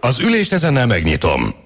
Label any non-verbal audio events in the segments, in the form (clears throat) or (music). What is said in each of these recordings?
Az ülést ezennel megnyitom.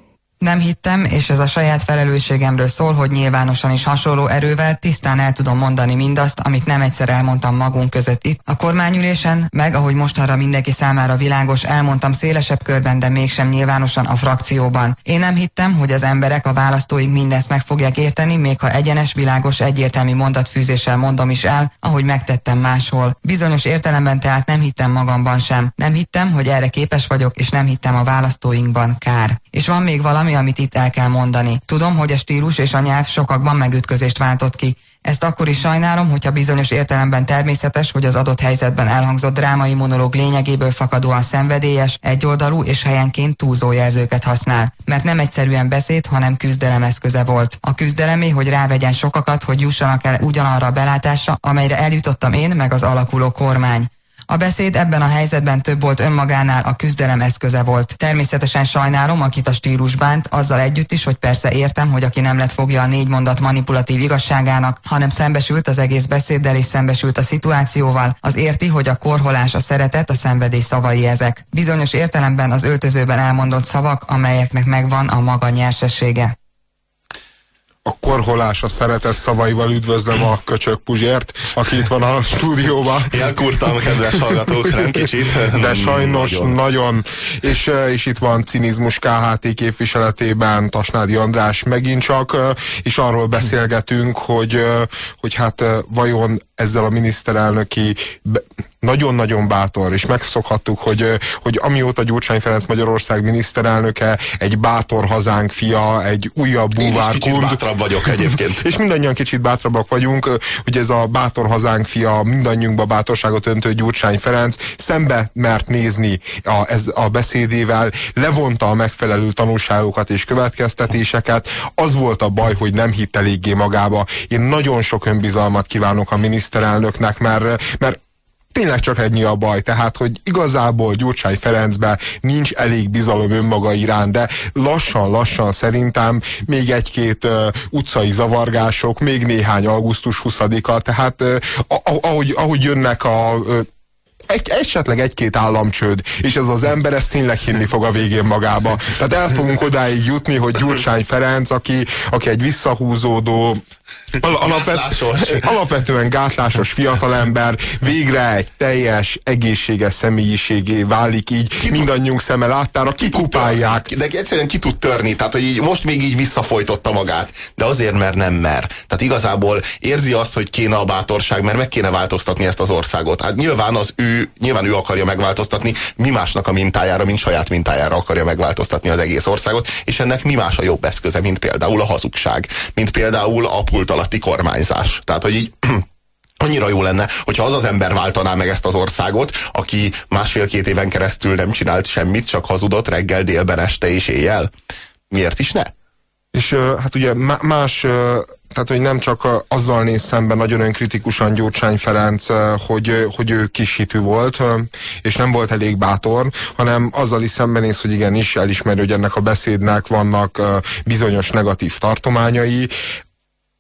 Nem hittem, és ez a saját felelősségemről szól, hogy nyilvánosan is hasonló erővel tisztán el tudom mondani mindazt, amit nem egyszer elmondtam magunk között itt. A kormányülésen, meg ahogy mostanra mindenki számára világos, elmondtam szélesebb körben, de mégsem nyilvánosan a frakcióban. Én nem hittem, hogy az emberek, a választóik mindezt meg fogják érteni, még ha egyenes, világos, egyértelmű mondatfűzéssel mondom is el, ahogy megtettem máshol. Bizonyos értelemben tehát nem hittem magamban sem. Nem hittem, hogy erre képes vagyok, és nem hittem a választóinkban kár. És van még valami, amit itt el kell mondani. Tudom, hogy a stílus és a nyelv sokakban megütközést váltott ki. Ezt akkor is sajnálom, hogyha bizonyos értelemben természetes, hogy az adott helyzetben elhangzott drámai monológ lényegéből fakadóan szenvedélyes, egyoldalú és helyenként túlzó jelzőket használ. Mert nem egyszerűen beszéd, hanem küzdelem eszköze volt. A küzdelemé, hogy rávegyen sokakat, hogy jussanak el ugyanarra a belátásra, amelyre eljutottam én, meg az alakuló kormány. A beszéd ebben a helyzetben több volt önmagánál, a küzdelem eszköze volt. Természetesen sajnálom, akit a stílus bánt, azzal együtt is, hogy persze értem, hogy aki nem lett fogja a négy mondat manipulatív igazságának, hanem szembesült az egész beszéddel és szembesült a szituációval, az érti, hogy a korholás, a szeretet, a szenvedés szavai ezek. Bizonyos értelemben az öltözőben elmondott szavak, amelyeknek megvan a maga nyersessége a korholás a szeretet szavaival üdvözlöm a köcsök Puzsért, aki itt van a stúdióban. Elkurtam, kedves hallgatók, nem kicsit. De sajnos nagyon. nagyon. És, és itt van cinizmus KHT képviseletében Tasnádi András megint csak, és arról beszélgetünk, hogy, hogy hát vajon ezzel a miniszterelnöki nagyon-nagyon bátor, és megszokhattuk, hogy, hogy amióta Gyurcsány Ferenc Magyarország miniszterelnöke, egy bátor hazánk fia, egy újabb búvárkund. Bátrabb vagyok egyébként. és mindannyian kicsit bátrabbak vagyunk, hogy ez a bátor hazánk fia, mindannyiunkba bátorságot öntő Gyurcsány Ferenc szembe mert nézni a, ez a beszédével, levonta a megfelelő tanulságokat és következtetéseket. Az volt a baj, hogy nem hitt eléggé magába. Én nagyon sok önbizalmat kívánok a miniszterelnöknek, mert, mert tényleg csak ennyi a baj, tehát, hogy igazából Gyurcsány Ferencben nincs elég bizalom önmaga irán, de lassan-lassan szerintem még egy-két uh, utcai zavargások, még néhány augusztus 20-a, tehát uh, ahogy, ahogy jönnek a uh, egy, esetleg egy-két államcsőd, és ez az ember ezt tényleg hinni fog a végén magába. Tehát el fogunk odáig jutni, hogy Gyurcsány Ferenc, aki, aki egy visszahúzódó Alapvet, alapvetően gátlásos fiatalember végre egy teljes, egészséges személyiségé válik így, ki mindannyiunk szeme láttára, kikupálják. De egyszerűen ki tud törni, tehát hogy így, most még így visszafolytotta magát, de azért, mert nem mer. Tehát igazából érzi azt, hogy kéne a bátorság, mert meg kéne változtatni ezt az országot. Hát nyilván az ő, nyilván ő akarja megváltoztatni, mi másnak a mintájára, mint saját mintájára akarja megváltoztatni az egész országot, és ennek mi más a jobb eszköze, mint például a hazugság, mint például a pult alatti kormányzás. Tehát, hogy így (clears throat) annyira jó lenne, hogyha az az ember váltaná meg ezt az országot, aki másfél-két éven keresztül nem csinált semmit, csak hazudott reggel, délben, este és éjjel. Miért is ne? És hát ugye más, tehát hogy nem csak azzal néz szemben nagyon önkritikusan Gyurcsány Ferenc, hogy, hogy ő kis hitű volt, és nem volt elég bátor, hanem azzal is szembenéz, hogy igenis elismerő, hogy ennek a beszédnek vannak bizonyos negatív tartományai,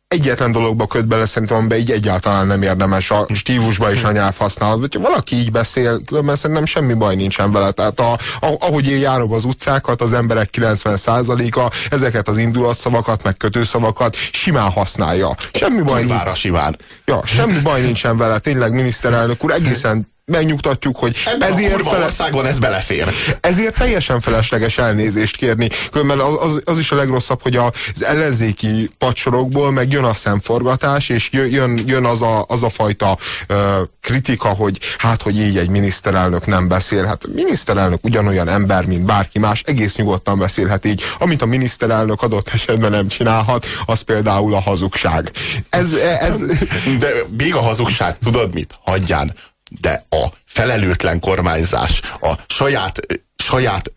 egyetlen dologba köt bele szerintem, amiben így egyáltalán nem érdemes a stílusba és a nyelv használat. Hogyha valaki így beszél, különben szerintem semmi baj nincsen vele. Tehát a, a, ahogy én járom az utcákat, az emberek 90%-a ezeket az indulatszavakat, meg kötőszavakat simán használja. Semmi baj nincs. simán. Ja, semmi baj nincsen vele. Tényleg miniszterelnök úr egészen megnyugtatjuk, hogy Ebben ezért a fele... ez belefér. Ezért teljesen felesleges elnézést kérni. Különben az, az, az is a legrosszabb, hogy az ellenzéki pacsorokból meg jön a szemforgatás, és jön, jön az, a, az a fajta uh, kritika, hogy hát, hogy így egy miniszterelnök nem beszél. Hát a miniszterelnök ugyanolyan ember, mint bárki más, egész nyugodtan beszélhet így. Amit a miniszterelnök adott esetben nem csinálhat, az például a hazugság. Ez, ez... De még a hazugság, tudod mit? Hagyján de a felelőtlen kormányzás, a saját saját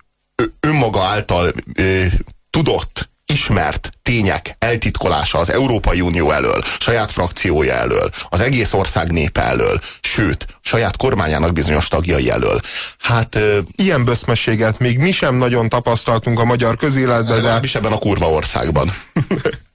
önmaga által ö, tudott ismert tények eltitkolása az Európai Unió elől, saját frakciója elől, az egész ország népe elől, sőt, saját kormányának bizonyos tagjai elől. Hát... Ö, Ilyen böszmességet még mi sem nagyon tapasztaltunk a magyar közéletben, de... is ebben a kurva országban. (laughs)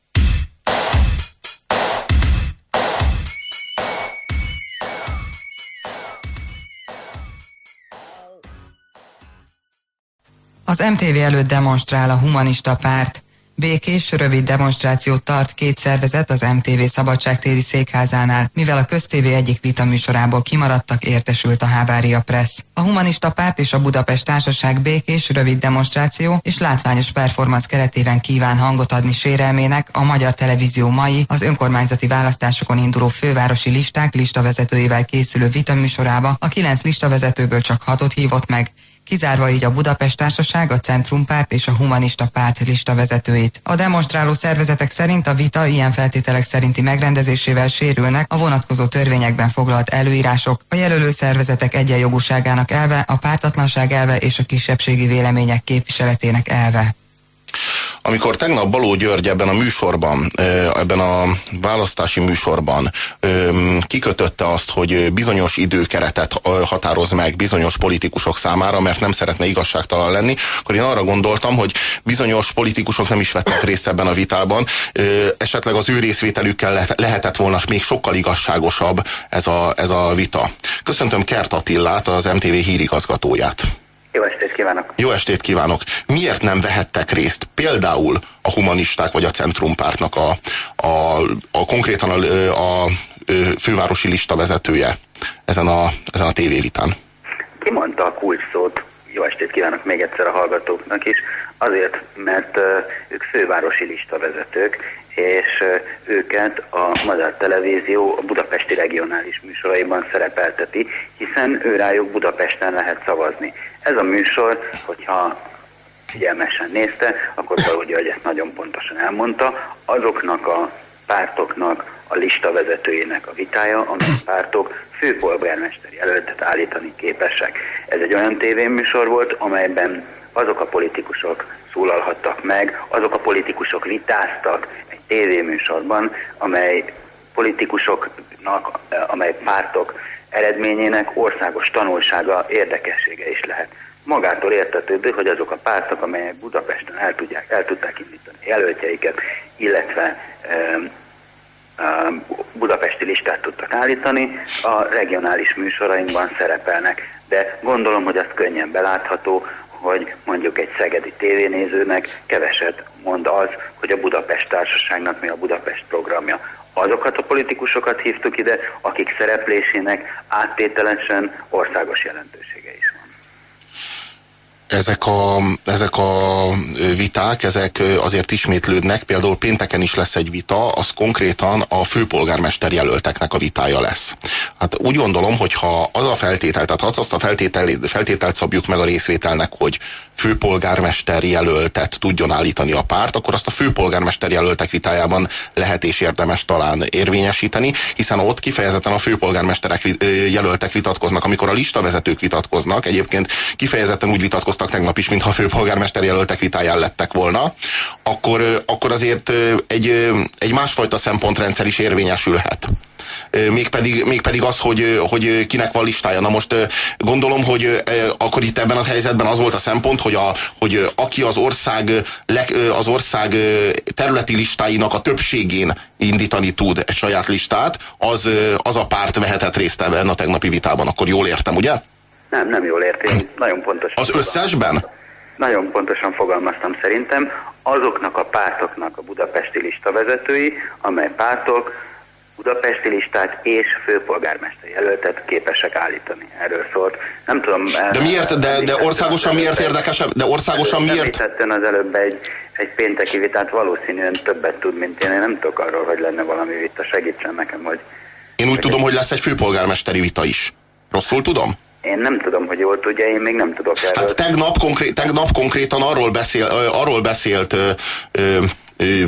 Az MTV előtt demonstrál a humanista párt. Békés, rövid demonstrációt tart két szervezet az MTV szabadságtéri székházánál, mivel a köztévé egyik vita műsorából kimaradtak, értesült a Hávária Press. A Humanista Párt és a Budapest Társaság békés, rövid demonstráció és látványos performance keretében kíván hangot adni sérelmének a Magyar Televízió mai az önkormányzati választásokon induló fővárosi listák listavezetőivel készülő vita műsorába a kilenc listavezetőből csak hatot hívott meg, kizárva így a Budapest Társaság, a Centrumpárt és a Humanista Párt listavezetőit. A demonstráló szervezetek szerint a vita ilyen feltételek szerinti megrendezésével sérülnek a vonatkozó törvényekben foglalt előírások, a jelölő szervezetek egyenjogúságának elve, a pártatlanság elve és a kisebbségi vélemények képviseletének elve amikor tegnap Baló György ebben a műsorban, ebben a választási műsorban kikötötte azt, hogy bizonyos időkeretet határoz meg bizonyos politikusok számára, mert nem szeretne igazságtalan lenni, akkor én arra gondoltam, hogy bizonyos politikusok nem is vettek részt ebben a vitában, esetleg az ő részvételükkel lehetett volna még sokkal igazságosabb ez a, ez a vita. Köszöntöm Kert Attillát, az MTV hírigazgatóját. Jó estét kívánok! Jó estét kívánok! Miért nem vehettek részt például a humanisták vagy a centrumpártnak a, a, a konkrétan a, a, a fővárosi lista vezetője ezen a, ezen a tévévitán? Ki mondta a kulcs szót? Jó estét kívánok még egyszer a hallgatóknak is. Azért, mert ők fővárosi lista vezetők, és őket a Magyar Televízió a budapesti regionális műsoraiban szerepelteti, hiszen ő rájuk Budapesten lehet szavazni. Ez a műsor, hogyha figyelmesen nézte, akkor valahogy, hogy ezt nagyon pontosan elmondta, azoknak a pártoknak, a lista vezetőjének a vitája, amely pártok főpolgármester jelöltet állítani képesek. Ez egy olyan tévéműsor volt, amelyben azok a politikusok szólalhattak meg, azok a politikusok vitáztak tévéműsorban, amely politikusoknak, amely pártok eredményének országos tanulsága, érdekessége is lehet. Magától értetődő, hogy azok a pártok, amelyek Budapesten el, tudják, el tudták indítani jelöltjeiket, illetve budapesti listát tudtak állítani, a regionális műsorainkban szerepelnek. De gondolom, hogy az könnyen belátható, hogy mondjuk egy szegedi tévénézőnek keveset mond az, hogy a Budapest Társaságnak mi a Budapest programja. Azokat a politikusokat hívtuk ide, akik szereplésének áttételesen országos jelentősége is ezek a, ezek a viták, ezek azért ismétlődnek, például pénteken is lesz egy vita, az konkrétan a főpolgármester jelölteknek a vitája lesz. Hát úgy gondolom, hogy ha az a feltétel, tehát ha azt a feltétel, feltételt szabjuk meg a részvételnek, hogy főpolgármester jelöltet tudjon állítani a párt, akkor azt a főpolgármester jelöltek vitájában lehet és érdemes talán érvényesíteni, hiszen ott kifejezetten a főpolgármesterek jelöltek vitatkoznak, amikor a listavezetők vitatkoznak, egyébként kifejezetten úgy vitatkoztak, tegnap is, mintha főpolgármester jelöltek vitáján lettek volna, akkor, akkor azért egy, egy másfajta szempontrendszer is érvényesülhet mégpedig, mégpedig az, hogy, hogy kinek van listája. Na most gondolom, hogy akkor itt ebben a helyzetben az volt a szempont, hogy, a, hogy aki az ország, az ország területi listáinak a többségén indítani tud egy saját listát, az, az a párt vehetett részt ebben a tegnapi vitában. Akkor jól értem, ugye? Nem, nem jól értem. Nagyon pontosan. Az összesben? Nagyon pontosan fogalmaztam szerintem. Azoknak a pártoknak a budapesti lista vezetői, amely pártok budapesti listát és főpolgármester jelöltet képesek állítani. Erről szólt. Nem tudom. De miért, de, de országosan miért érdekesebb? De országosan miért? Említettem az előbb egy, egy pénteki vitát, valószínűen többet tud, mint én. Én nem tudok arról, hogy lenne valami vita. Segítsen nekem, hogy... Én úgy tudom, hogy lesz egy főpolgármesteri vita is. Rosszul tudom? Én nem tudom, hogy jól tudja, én még nem tudok erről. Hát tegnap, konkrét, tegnap konkrétan arról, beszél, arról beszélt ö, ö, ö,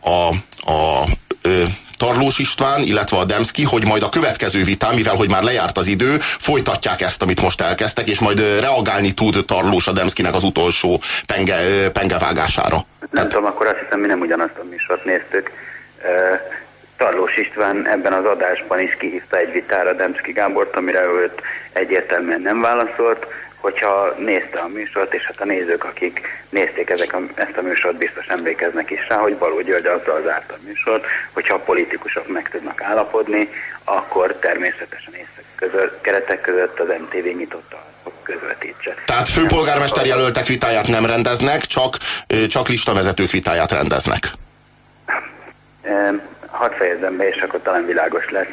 a, a ö, Tarlós István, illetve a Demszki, hogy majd a következő vitán, mivel hogy már lejárt az idő, folytatják ezt, amit most elkezdtek, és majd reagálni tud Tarlós a Demszkinek az utolsó penge, pengevágására. Nem Tehát... tudom, akkor azt hiszem, mi nem ugyanazt a műsort néztük. Tarlós István ebben az adásban is kihívta egy vitára Demszki Gábort, amire őt egyértelműen nem válaszolt hogyha nézte a műsort, és hát a nézők, akik nézték ezek a, ezt a műsort, biztos emlékeznek is rá, hogy Baló György azzal zárt a műsort, hogyha a politikusok meg tudnak állapodni, akkor természetesen észak között, keretek között az MTV nyitotta közvetítse. Tehát főpolgármester jelöltek vitáját nem rendeznek, csak, csak listavezetők vitáját rendeznek. Hadd fejezzem be, és akkor talán világos lesz.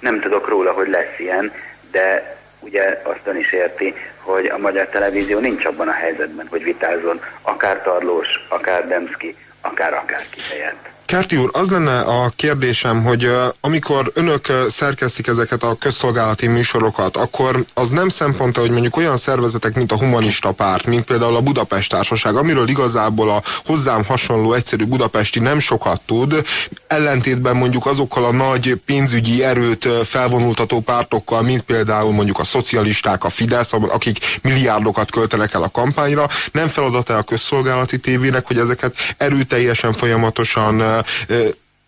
Nem tudok róla, hogy lesz ilyen, de ugye azt ön is érti, hogy a magyar televízió nincs abban a helyzetben, hogy vitázzon akár Tarlós, akár Demszki, akár akárki helyett. Kerti úr, az lenne a kérdésem, hogy amikor önök szerkesztik ezeket a közszolgálati műsorokat, akkor az nem szempontja, hogy mondjuk olyan szervezetek, mint a Humanista Párt, mint például a Budapest Társaság, amiről igazából a hozzám hasonló egyszerű budapesti nem sokat tud, ellentétben mondjuk azokkal a nagy pénzügyi erőt felvonultató pártokkal, mint például mondjuk a szocialisták, a Fidesz, akik milliárdokat költenek el a kampányra, nem feladata a közszolgálati tévének, hogy ezeket erőteljesen folyamatosan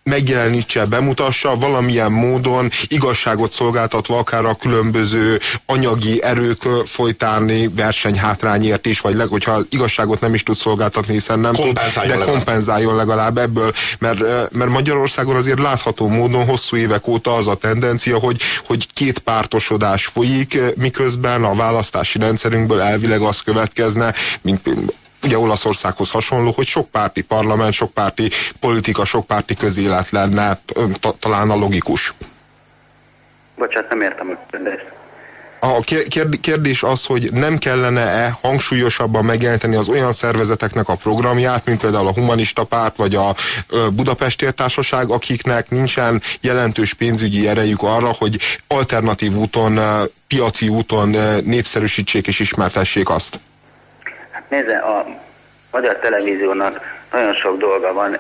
megjelenítse, bemutassa, valamilyen módon igazságot szolgáltatva akár a különböző anyagi erők folytáni versenyhátrányért is, vagy leg, hogyha igazságot nem is tud szolgáltatni, hiszen nem tud, de legalább. kompenzáljon legalább ebből, mert, mert Magyarországon azért látható módon hosszú évek óta az a tendencia, hogy, hogy két pártosodás folyik, miközben a választási rendszerünkből elvileg az következne, mint ugye Olaszországhoz hasonló, hogy sok párti parlament, sok párti politika, sok párti közélet lenne talán a logikus. Bocsát, nem értem a kérdést. A kérdés az, hogy nem kellene-e hangsúlyosabban megjeleníteni az olyan szervezeteknek a programját, mint például a Humanista Párt vagy a Budapest Társaság, akiknek nincsen jelentős pénzügyi erejük arra, hogy alternatív úton, piaci úton népszerűsítsék és ismertessék azt. Nézze, a magyar televíziónak nagyon sok dolga van,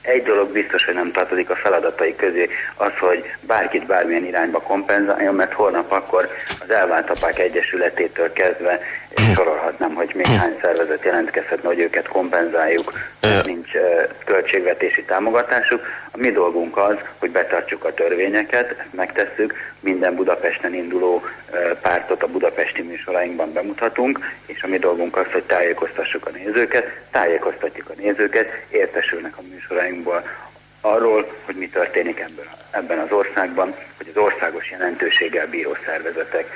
egy dolog biztos, hogy nem tartozik a feladatai közé, az, hogy bárkit bármilyen irányba kompenzáljon, mert holnap akkor az Elvált Apák Egyesületétől kezdve sorolhatnám, hogy még hány szervezet jelentkezhetne, hogy őket kompenzáljuk, nincs költségvetési támogatásuk. A mi dolgunk az, hogy betartsuk a törvényeket, ezt megtesszük, minden Budapesten induló pártot a budapesti műsorainkban bemutatunk, és a mi dolgunk az, hogy tájékoztassuk a nézőket, tájékoztatjuk a nézőket, értesülnek a műsorainkból arról, hogy mi történik ebben, ebben az országban, hogy az országos jelentőséggel bíró szervezetek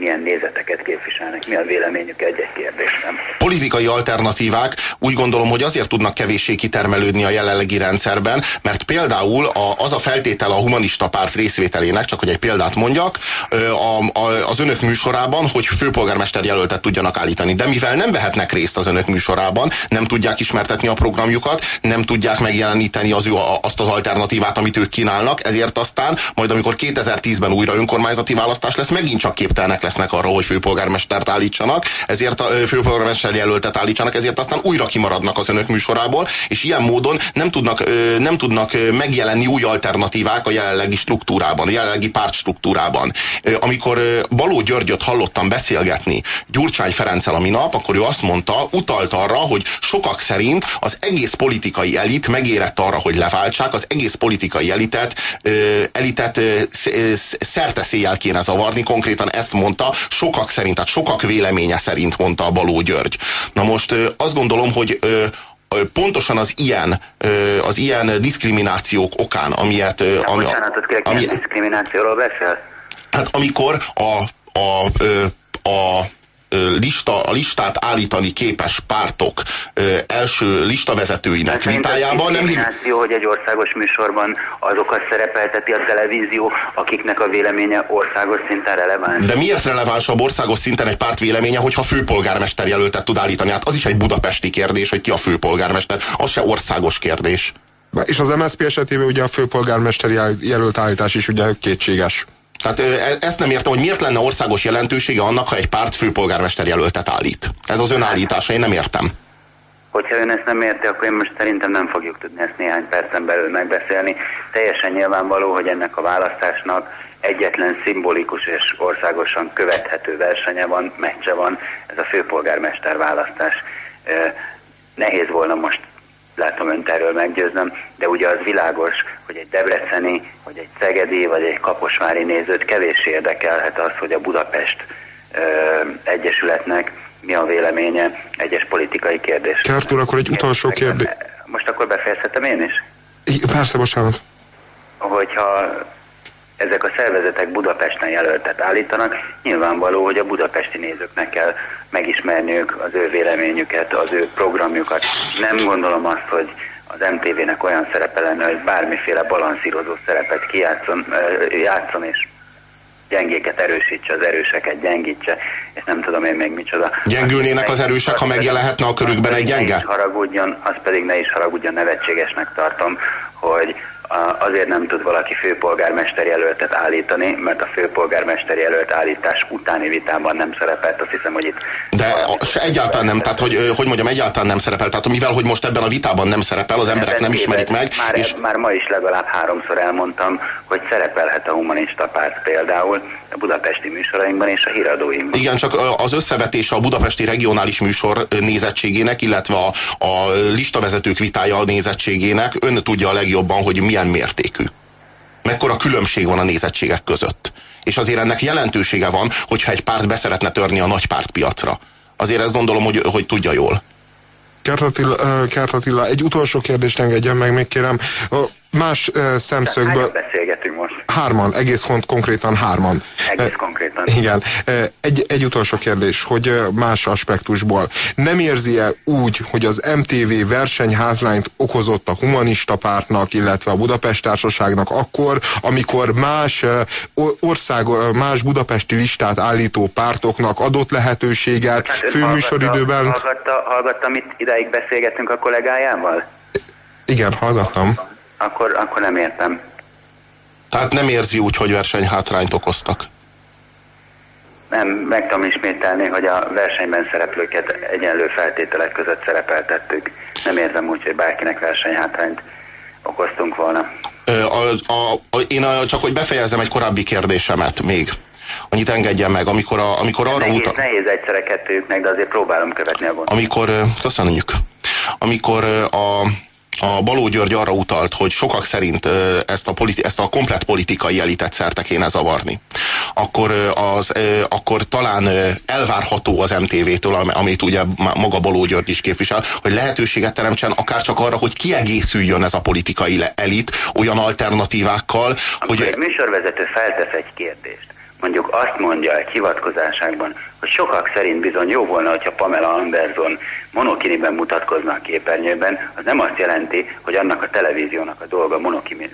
milyen nézeteket képviselnek, mi a véleményük egy-egy kérdésben. Politikai alternatívák úgy gondolom, hogy azért tudnak kevéssé kitermelődni a jelenlegi rendszerben, mert például a, az a feltétel a humanista párt részvételének, csak hogy egy példát mondjak, a, a, az önök műsorában, hogy főpolgármester jelöltet tudjanak állítani. De mivel nem vehetnek részt az önök műsorában, nem tudják ismertetni a programjukat, nem tudják megjeleníteni az ő, azt az alternatívát, amit ők kínálnak, ezért aztán majd amikor 2010-ben újra önkormányzati választás lesz, megint csak csak képtelnek lesznek arra, hogy főpolgármestert állítsanak, ezért a főpolgármester jelöltet állítsanak, ezért aztán újra kimaradnak az önök műsorából, és ilyen módon nem tudnak, nem tudnak megjelenni új alternatívák a jelenlegi struktúrában, a jelenlegi párt struktúrában. Amikor Baló Györgyöt hallottam beszélgetni Gyurcsány Ferenccel a minap, akkor ő azt mondta, utalt arra, hogy sokak szerint az egész politikai elit megérett arra, hogy leváltsák, az egész politikai elitet, elitet szerte széjjel kéne zavarni, konkrét konkrétan ezt mondta, sokak szerint, tehát sokak véleménye szerint mondta a Baló György. Na most azt gondolom, hogy pontosan az ilyen, az ilyen diszkriminációk okán, amilyet... Ami, bocsánatot kérek, ami, diszkriminációról beszél? Hát amikor a, a, a, a lista, a listát állítani képes pártok első listavezetőinek hát vitájában nem hív... hogy egy országos műsorban azokat szerepelteti a televízió, akiknek a véleménye országos szinten releváns. De miért relevánsabb országos szinten egy párt véleménye, hogyha főpolgármester jelöltet tud állítani? Hát az is egy budapesti kérdés, hogy ki a főpolgármester. Az se országos kérdés. És az MSZP esetében ugye a főpolgármester jelölt állítás is ugye kétséges. Tehát e, ezt nem értem, hogy miért lenne országos jelentősége annak, ha egy párt főpolgármester jelöltet állít. Ez az önállítása, én nem értem. Hogyha ön ezt nem érti, akkor én most szerintem nem fogjuk tudni ezt néhány percen belül megbeszélni. Teljesen nyilvánvaló, hogy ennek a választásnak egyetlen szimbolikus és országosan követhető versenye van, meccse van, ez a főpolgármester választás. Nehéz volna most látom önt erről meggyőznöm, de ugye az világos, hogy egy debreceni, vagy egy szegedi, vagy egy kaposvári nézőt kevés érdekelhet az, hogy a Budapest ö, Egyesületnek mi a véleménye egyes politikai kérdésről. Kert úr, akkor egy utolsó kérdés. Most akkor befejezhetem én is? I, persze, bocsánat. Hogyha ezek a szervezetek Budapesten jelöltet állítanak, nyilvánvaló, hogy a budapesti nézőknek kell megismerniük az ő véleményüket, az ő programjukat. Nem gondolom azt, hogy az MTV-nek olyan szerepe lenne, hogy bármiféle balanszírozó szerepet kijátszon, játszon és gyengéket erősítse, az erőseket gyengítse, és nem tudom én még micsoda. Gyengülnének az erősek, ha megjelenhetne a körükben egy gyenge? Ne is haragudjon, az pedig ne is haragudjon, nevetségesnek tartom, hogy azért nem tud valaki főpolgármester jelöltet állítani, mert a főpolgármester jelölt állítás utáni vitában nem szerepelt, azt hiszem, hogy itt... De egyáltalán nem, tehát hogy, hogy mondjam, egyáltalán nem szerepel, tehát mivel, hogy most ebben a vitában nem szerepel, az emberek nem ismerik meg. Már, és... már ma is legalább háromszor elmondtam, hogy szerepelhet a humanista párt például a budapesti műsorainkban és a híradóinkban. Igen, csak az összevetése a budapesti regionális műsor nézettségének, illetve a, a listavezetők vitája a nézettségének, ön tudja a legjobban, hogy milyen mértékű. Mekkora különbség van a nézettségek között. És azért ennek jelentősége van, hogyha egy párt beszeretne törni a nagy pártpiacra. Azért ezt gondolom, hogy, hogy tudja jól. Kert Attila, Kert Attila, egy utolsó kérdést engedjen meg, még kérem. Más szemszögből... beszélgetünk most? Hárman, egész konkrétan hárman. Egész konkrétan. Igen. Egy, egy utolsó kérdés, hogy más aspektusból. Nem érzi-e úgy, hogy az MTV versenyhátrányt okozott a humanista pártnak, illetve a Budapest társaságnak akkor, amikor más ország, más budapesti listát állító pártoknak adott lehetőséget hát főműsoridőben... Hallgatta, hallgatta, hallgatta, mit idáig beszélgetünk a kollégájával? Igen, hallgattam. Akkor, akkor nem értem. Tehát nem érzi úgy, hogy versenyhátrányt okoztak? Nem, meg tudom ismételni, hogy a versenyben szereplőket egyenlő feltételek között szerepeltettük. Nem érzem úgy, hogy bárkinek versenyhátrányt okoztunk volna. A, a, a, én a, csak hogy befejezzem egy korábbi kérdésemet még. Annyit engedjen meg, amikor, a, amikor arra nehéz, utal... Nehéz egyszerre kettőjüknek, de azért próbálom követni a gondot. Amikor, köszönjük. Amikor a a Baló György arra utalt, hogy sokak szerint ezt a, politi- ezt a komplet politikai elitet szerte kéne zavarni, akkor, az, akkor talán elvárható az MTV-től, amit ugye maga Baló György is képvisel, hogy lehetőséget teremtsen akár csak arra, hogy kiegészüljön ez a politikai elit olyan alternatívákkal, Amikor hogy... egy műsorvezető feltesz egy kérdést, mondjuk azt mondja egy hivatkozásában, hogy sokak szerint bizony jó volna, hogyha Pamela Anderson monokiniben mutatkozna a képernyőben, az nem azt jelenti, hogy annak a televíziónak a dolga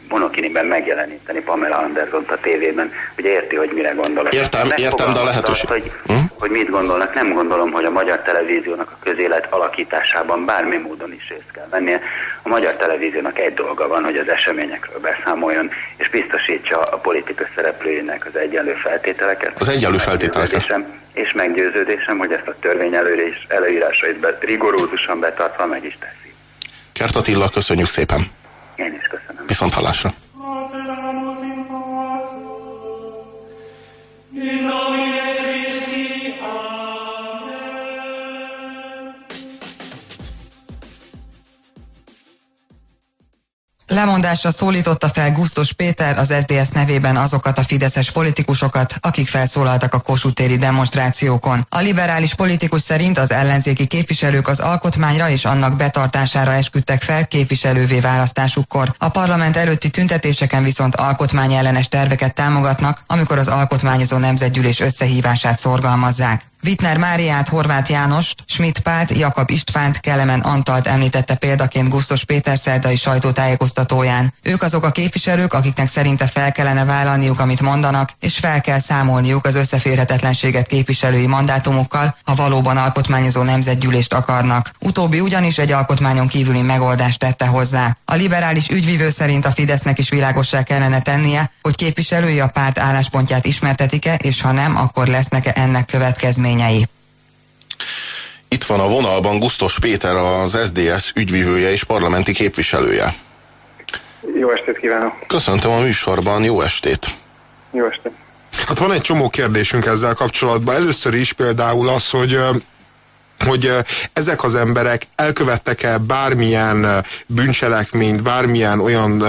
monokiniben megjeleníteni Pamela anderson a tévében. Ugye érti, hogy mire gondolok. Értem, értem, de a lehetőség. Hogy, hm? hogy mit gondolnak, nem gondolom, hogy a magyar televíziónak a közélet alakításában bármi módon is részt kell vennie. A magyar televíziónak egy dolga van, hogy az eseményekről beszámoljon, és biztosítsa a politika szereplőjének az egyenlő feltételeket. Az egyenlő feltételeket és meggyőződésem, hogy ezt a törvény előírásait be, rigorózusan betartva meg is teszi. Kert Attila, köszönjük szépen. Én is köszönöm. Viszont hallásra. Lemondásra szólította fel Gusztos Péter az SDS nevében azokat a fideszes politikusokat, akik felszólaltak a Kossuth demonstrációkon. A liberális politikus szerint az ellenzéki képviselők az alkotmányra és annak betartására esküdtek fel képviselővé választásukkor. A parlament előtti tüntetéseken viszont alkotmányellenes terveket támogatnak, amikor az alkotmányozó nemzetgyűlés összehívását szorgalmazzák. Wittner Máriát, Horváth Jánost, Schmidt Pált, Jakab Istvánt, Kelemen Antalt említette példaként Gusztos Péter szerdai sajtótájékoztatóján. Ők azok a képviselők, akiknek szerinte fel kellene vállalniuk, amit mondanak, és fel kell számolniuk az összeférhetetlenséget képviselői mandátumokkal, ha valóban alkotmányozó nemzetgyűlést akarnak. Utóbbi ugyanis egy alkotmányon kívüli megoldást tette hozzá. A liberális ügyvivő szerint a Fidesznek is világossá kellene tennie, hogy képviselői a párt álláspontját ismertetik-e, és ha nem, akkor lesznek-e ennek következményei eredményei. Itt van a vonalban Gusztos Péter, az SDS ügyvivője és parlamenti képviselője. Jó estét kívánok! Köszöntöm a műsorban, jó estét! Jó estét! Hát van egy csomó kérdésünk ezzel kapcsolatban. Először is például az, hogy hogy ezek az emberek elkövettek-e bármilyen bűncselekményt, bármilyen olyan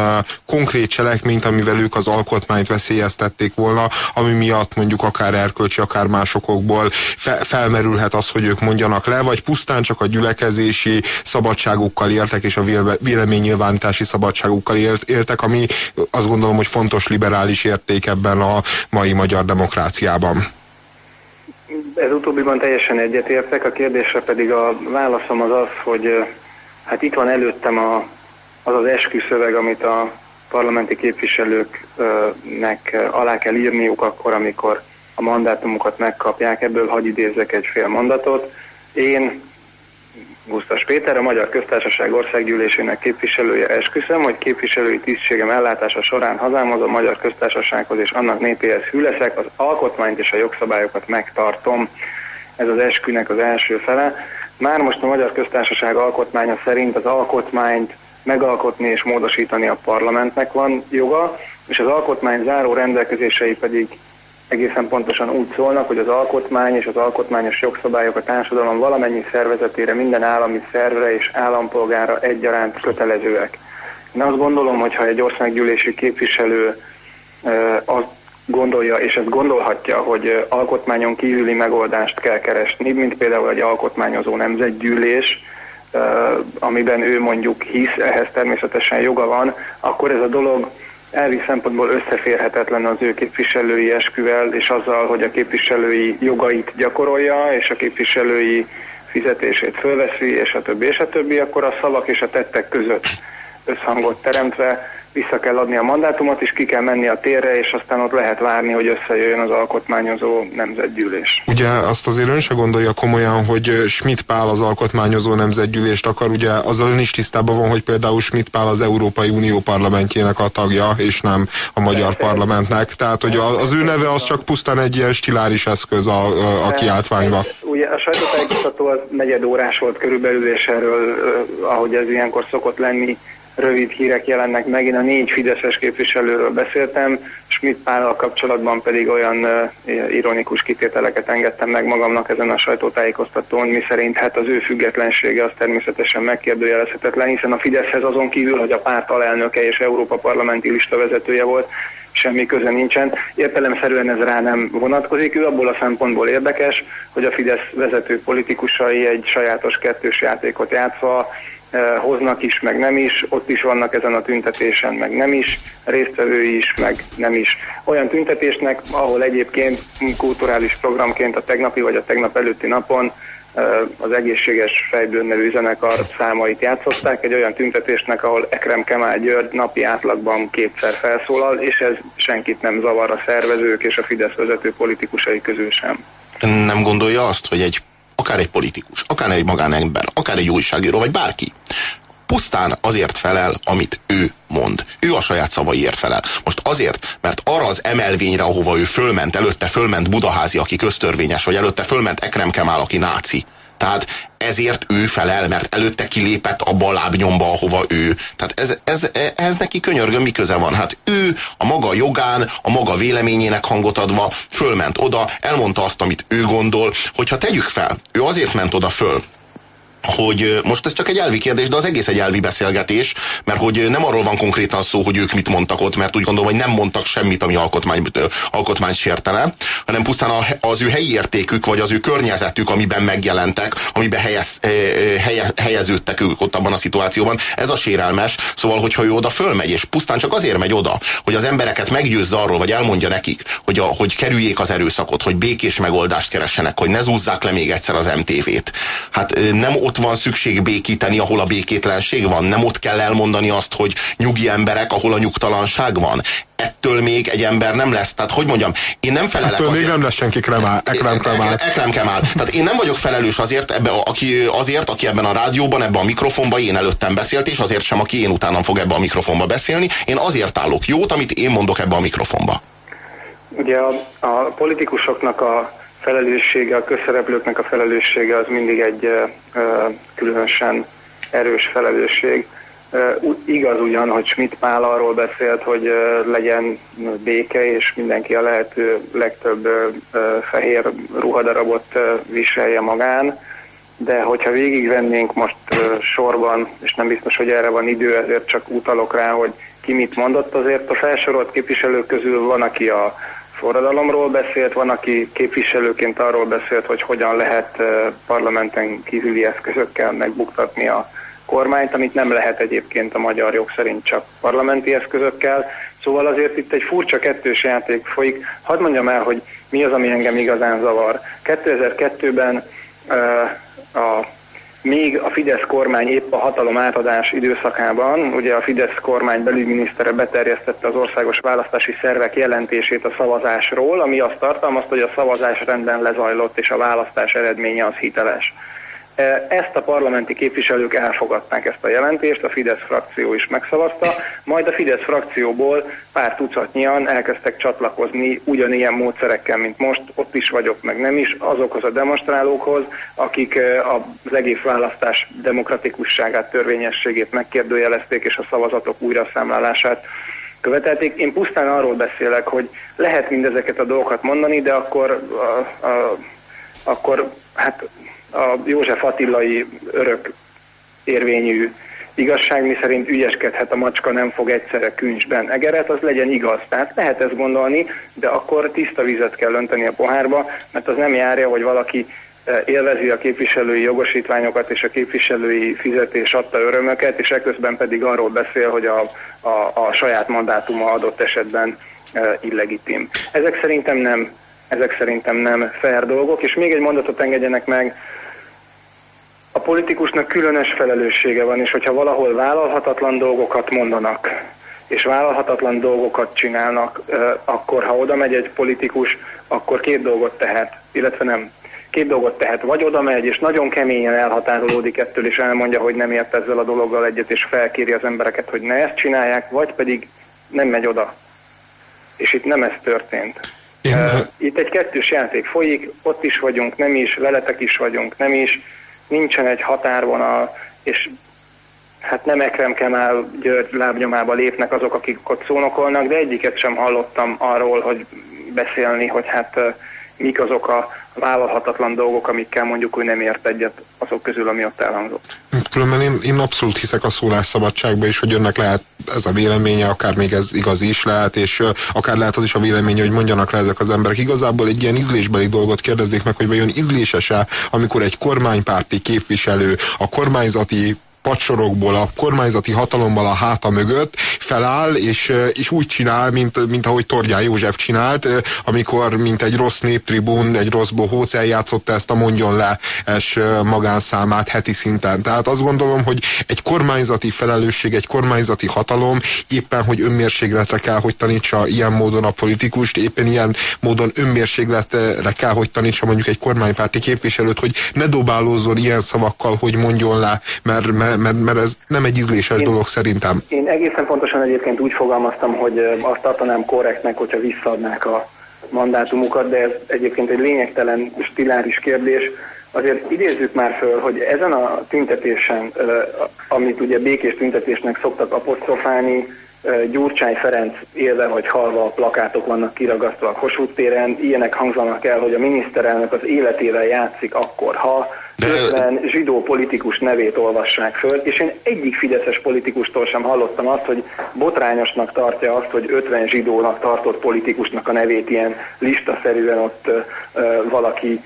konkrét cselekményt, amivel ők az alkotmányt veszélyeztették volna, ami miatt mondjuk akár erkölcsi, akár másokokból fe, felmerülhet az, hogy ők mondjanak le, vagy pusztán csak a gyülekezési szabadságukkal éltek, és a véleménynyilvánítási szabadságukkal éltek, ami azt gondolom, hogy fontos liberális érték ebben a mai magyar demokráciában. Ez utóbbiban teljesen egyetértek, a kérdésre pedig a válaszom az az, hogy hát itt van előttem a, az az esküszöveg, amit a parlamenti képviselőknek alá kell írniuk akkor, amikor a mandátumukat megkapják. Ebből hagy idézzek egy fél mondatot. Én Gusztas Péter, a Magyar Köztársaság Országgyűlésének képviselője esküszöm, hogy képviselői tisztségem ellátása során hazámhoz, a Magyar Köztársasághoz és annak népéhez hű leszek, az alkotmányt és a jogszabályokat megtartom. Ez az eskünek az első fele. Már most a Magyar Köztársaság alkotmánya szerint az alkotmányt megalkotni és módosítani a parlamentnek van joga, és az alkotmány záró rendelkezései pedig egészen pontosan úgy szólnak, hogy az alkotmány és az alkotmányos jogszabályok a társadalom valamennyi szervezetére, minden állami szervre és állampolgára egyaránt kötelezőek. Én azt gondolom, hogy ha egy országgyűlési képviselő azt gondolja, és ezt gondolhatja, hogy alkotmányon kívüli megoldást kell keresni, mint például egy alkotmányozó nemzetgyűlés, amiben ő mondjuk hisz, ehhez természetesen joga van, akkor ez a dolog elvi szempontból összeférhetetlen az ő képviselői esküvel, és azzal, hogy a képviselői jogait gyakorolja, és a képviselői fizetését fölveszi, és a többi, és a többi, akkor a szavak és a tettek között összhangot teremtve vissza kell adni a mandátumot, és ki kell menni a térre, és aztán ott lehet várni, hogy összejöjjön az alkotmányozó nemzetgyűlés. Ugye azt azért ön se gondolja komolyan, hogy Schmidt Pál az alkotmányozó nemzetgyűlést akar, ugye azzal ön is tisztában van, hogy például Schmidt Pál az Európai Unió parlamentjének a tagja, és nem a magyar parlamentnek. Tehát, hogy az ő neve az csak pusztán egy ilyen stiláris eszköz a, a kiáltványba. Ugye a sajtótájékoztató az negyed órás volt körülbelül, és erről, ahogy ez ilyenkor szokott lenni, rövid hírek jelennek meg. Én a négy Fideszes képviselőről beszéltem, Schmidt Pállal kapcsolatban pedig olyan ironikus kitételeket engedtem meg magamnak ezen a sajtótájékoztatón, miszerint hát az ő függetlensége az természetesen megkérdőjelezhetetlen, hiszen a Fideszhez azon kívül, hogy a párt alelnöke és Európa parlamenti lista vezetője volt, semmi köze nincsen. Értelemszerűen ez rá nem vonatkozik. Ő abból a szempontból érdekes, hogy a Fidesz vezető politikusai egy sajátos kettős játékot játszva hoznak is, meg nem is, ott is vannak ezen a tüntetésen, meg nem is, résztvevői is, meg nem is. Olyan tüntetésnek, ahol egyébként kulturális programként a tegnapi vagy a tegnap előtti napon az egészséges fejbőr nevű zenekar számait játszották, egy olyan tüntetésnek, ahol Ekrem Kemál György napi átlagban kétszer felszólal, és ez senkit nem zavar a szervezők és a Fidesz vezető politikusai közül sem. Nem gondolja azt, hogy egy akár egy politikus, akár egy magánember, akár egy újságíró, vagy bárki, pusztán azért felel, amit ő mond. Ő a saját szavaiért felel. Most azért, mert arra az emelvényre, ahova ő fölment, előtte fölment Budaházi, aki köztörvényes, vagy előtte fölment Ekrem Kemál, aki náci. Tehát ezért ő felel, mert előtte kilépett abba a lábnyomba, ahova ő. Tehát ez, ez, ez neki könyörgöm mi köze van? Hát ő a maga jogán, a maga véleményének hangot adva fölment oda, elmondta azt, amit ő gondol, hogyha tegyük fel, ő azért ment oda föl, hogy most ez csak egy elvi kérdés, de az egész egy elvi beszélgetés, mert hogy nem arról van konkrétan szó, hogy ők mit mondtak ott, mert úgy gondolom, hogy nem mondtak semmit, ami alkotmány, alkotmány sértene, hanem pusztán az ő helyi értékük, vagy az ő környezetük, amiben megjelentek, amiben helyez, helye, helyeződtek ők ott abban a szituációban. Ez a sérelmes, szóval, hogyha ő oda fölmegy, és pusztán csak azért megy oda, hogy az embereket meggyőzze arról, vagy elmondja nekik, hogy, a, hogy kerüljék az erőszakot, hogy békés megoldást keressenek, hogy ne zúzzák le még egyszer az MTV-t. Hát nem ott van szükség békíteni, ahol a békétlenség van. Nem ott kell elmondani azt, hogy nyugi emberek, ahol a nyugtalanság van. Ettől még egy ember nem lesz. Tehát, hogy mondjam, én nem felelek Ettől azért, még nem lesz senki kremál, Ekrem Kemál. Ekrem Kemál. Tehát én nem vagyok felelős azért, ebbe, aki, azért, aki ebben a rádióban, ebben a mikrofonban én előttem beszélt, és azért sem, aki én utánam fog ebbe a mikrofonba beszélni. Én azért állok jót, amit én mondok ebbe a mikrofonba. Ugye a, a politikusoknak a felelőssége, a közszereplőknek a felelőssége az mindig egy különösen erős felelősség. Igaz ugyan, hogy Schmidt Pál arról beszélt, hogy legyen béke, és mindenki a lehető legtöbb fehér ruhadarabot viselje magán, de hogyha végigvennénk most sorban, és nem biztos, hogy erre van idő, ezért csak utalok rá, hogy ki mit mondott, azért a felsorolt képviselők közül van, aki a forradalomról beszélt, van, aki képviselőként arról beszélt, hogy hogyan lehet parlamenten kívüli eszközökkel megbuktatni a kormányt, amit nem lehet egyébként a magyar jog szerint csak parlamenti eszközökkel. Szóval azért itt egy furcsa kettős játék folyik. Hadd mondjam el, hogy mi az, ami engem igazán zavar. 2002-ben a még a Fidesz kormány épp a hatalom átadás időszakában, ugye a Fidesz kormány belügyminisztere beterjesztette az országos választási szervek jelentését a szavazásról, ami azt tartalmazta, hogy a szavazás rendben lezajlott, és a választás eredménye az hiteles. Ezt a parlamenti képviselők elfogadták ezt a jelentést, a Fidesz frakció is megszavazta, majd a Fidesz frakcióból pár tucatnyian elkezdtek csatlakozni ugyanilyen módszerekkel, mint most, ott is vagyok, meg nem is, azokhoz a demonstrálókhoz, akik az egész választás demokratikusságát, törvényességét megkérdőjelezték, és a szavazatok újraszámlálását követelték. Én pusztán arról beszélek, hogy lehet mindezeket a dolgokat mondani, de akkor, a, a, akkor hát a József Attilai örök érvényű igazság, mi szerint ügyeskedhet a macska, nem fog egyszerre küncsben egeret, az legyen igaz. Tehát lehet ezt gondolni, de akkor tiszta vizet kell önteni a pohárba, mert az nem járja, hogy valaki e, élvezi a képviselői jogosítványokat és a képviselői fizetés adta örömöket, és ekközben pedig arról beszél, hogy a, a, a saját mandátuma adott esetben e, illegitim. Ezek szerintem nem ezek szerintem nem fair dolgok, és még egy mondatot engedjenek meg, a politikusnak különös felelőssége van, és hogyha valahol vállalhatatlan dolgokat mondanak, és vállalhatatlan dolgokat csinálnak, akkor ha oda megy egy politikus, akkor két dolgot tehet, illetve nem. Két dolgot tehet, vagy oda megy, és nagyon keményen elhatárolódik ettől, és elmondja, hogy nem ért ezzel a dologgal egyet, és felkéri az embereket, hogy ne ezt csinálják, vagy pedig nem megy oda. És itt nem ez történt. Én... Itt egy kettős játék folyik, ott is vagyunk, nem is, veletek is vagyunk, nem is, nincsen egy határvonal, és hát nem Ekrem Kemal György lábnyomába lépnek azok, akik ott szónokolnak, de egyiket sem hallottam arról, hogy beszélni, hogy hát mik azok a vállalhatatlan dolgok, amikkel mondjuk hogy nem ért egyet azok közül, ami ott elhangzott. Különben én, én abszolút hiszek a szólásszabadságba, és hogy önnek lehet ez a véleménye, akár még ez igaz is lehet, és akár lehet az is a véleménye, hogy mondjanak le ezek az emberek. Igazából egy ilyen ízlésbeli dolgot kérdezzék meg, hogy vajon ízlésese, amikor egy kormánypárti képviselő a kormányzati padsorokból, a kormányzati hatalommal a háta mögött feláll, és, és úgy csinál, mint, mint ahogy Tordján József csinált, amikor, mint egy rossz néptribún, egy rossz bohóc eljátszotta ezt a mondjon le es magánszámát heti szinten. Tehát azt gondolom, hogy egy kormányzati felelősség, egy kormányzati hatalom éppen, hogy önmérségletre kell, hogy tanítsa ilyen módon a politikust, éppen ilyen módon önmérségletre kell, hogy tanítsa mondjuk egy kormánypárti képviselőt, hogy ne dobálózzon ilyen szavakkal, hogy mondjon le, mert, mert mert, mert ez nem egy ízléses én, dolog szerintem. Én egészen pontosan egyébként úgy fogalmaztam, hogy azt tartanám korrektnek, hogyha visszaadnák a mandátumukat, de ez egyébként egy lényegtelen stiláris kérdés. Azért idézzük már föl, hogy ezen a tüntetésen, amit ugye békés tüntetésnek szoktak apostrofálni, Gyurcsány Ferenc élve vagy halva a plakátok vannak kiragasztva a Kossuth téren, ilyenek hangzanak el, hogy a miniszterelnök az életével játszik akkor, ha de... 50 zsidó politikus nevét olvassák föl, és én egyik fideszes politikustól sem hallottam azt, hogy botrányosnak tartja azt, hogy 50 zsidónak tartott politikusnak a nevét ilyen listaszerűen ott uh, valaki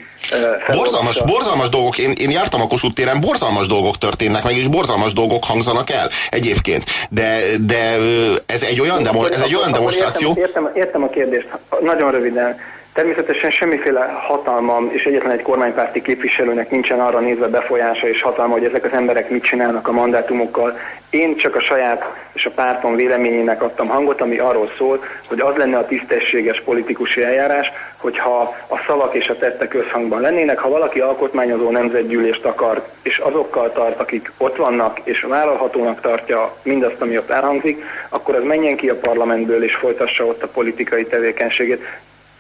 uh, Borzalmas, borzalmas dolgok, én, én jártam a Kossuth téren, borzalmas dolgok történnek meg, és borzalmas dolgok hangzanak el egyébként. De, de ez egy olyan, demo, ez egy olyan demonstráció... Értem, értem, értem a kérdést, nagyon röviden Természetesen semmiféle hatalmam és egyetlen egy kormánypárti képviselőnek nincsen arra nézve befolyása és hatalma, hogy ezek az emberek mit csinálnak a mandátumokkal. Én csak a saját és a pártom véleményének adtam hangot, ami arról szól, hogy az lenne a tisztességes politikusi eljárás, hogyha a szavak és a tettek összhangban lennének, ha valaki alkotmányozó nemzetgyűlést akar, és azokkal tart, akik ott vannak, és vállalhatónak tartja mindazt, ami ott elhangzik, akkor az menjen ki a parlamentből, és folytassa ott a politikai tevékenységét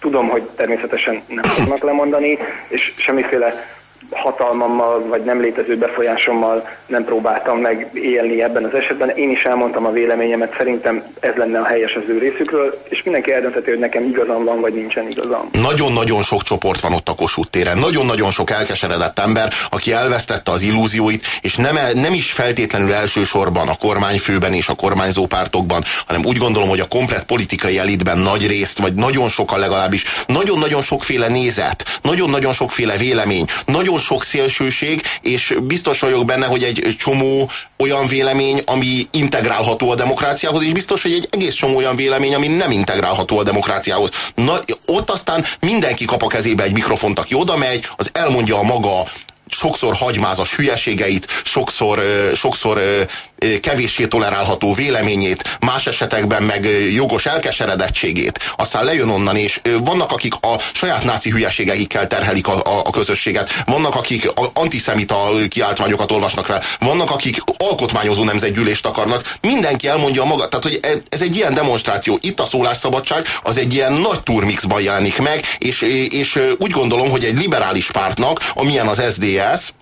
tudom, hogy természetesen nem fognak lemondani, és semmiféle hatalmammal, vagy nem létező befolyásommal nem próbáltam meg élni ebben az esetben. Én is elmondtam a véleményemet, szerintem ez lenne a helyes az ő részükről, és mindenki eldöntheti, hogy nekem igazam van, vagy nincsen igazam. Nagyon-nagyon sok csoport van ott a Kossuth téren. Nagyon-nagyon sok elkeseredett ember, aki elvesztette az illúzióit, és nem, nem is feltétlenül elsősorban a kormányfőben és a kormányzó pártokban, hanem úgy gondolom, hogy a komplet politikai elitben nagy részt, vagy nagyon sokan legalábbis, nagyon-nagyon sokféle nézet, nagyon-nagyon sokféle vélemény, nagyon sok szélsőség, és biztos vagyok benne, hogy egy csomó olyan vélemény, ami integrálható a demokráciához, és biztos, hogy egy egész csomó olyan vélemény, ami nem integrálható a demokráciához. Na, ott aztán mindenki kap a kezébe egy mikrofont, aki oda megy, az elmondja a maga sokszor hagymázas hülyeségeit, sokszor, sokszor kevéssé tolerálható véleményét, más esetekben meg jogos elkeseredettségét, aztán lejön onnan, és vannak, akik a saját náci hülyeségeikkel terhelik a, a, a közösséget, vannak, akik antiszemita kiáltványokat olvasnak fel, vannak, akik alkotmányozó nemzetgyűlést akarnak, mindenki elmondja maga, tehát hogy e, ez egy ilyen demonstráció, itt a szólásszabadság az egy ilyen nagy turmixban jelenik meg, és, és úgy gondolom, hogy egy liberális pártnak, amilyen az SZDSZ,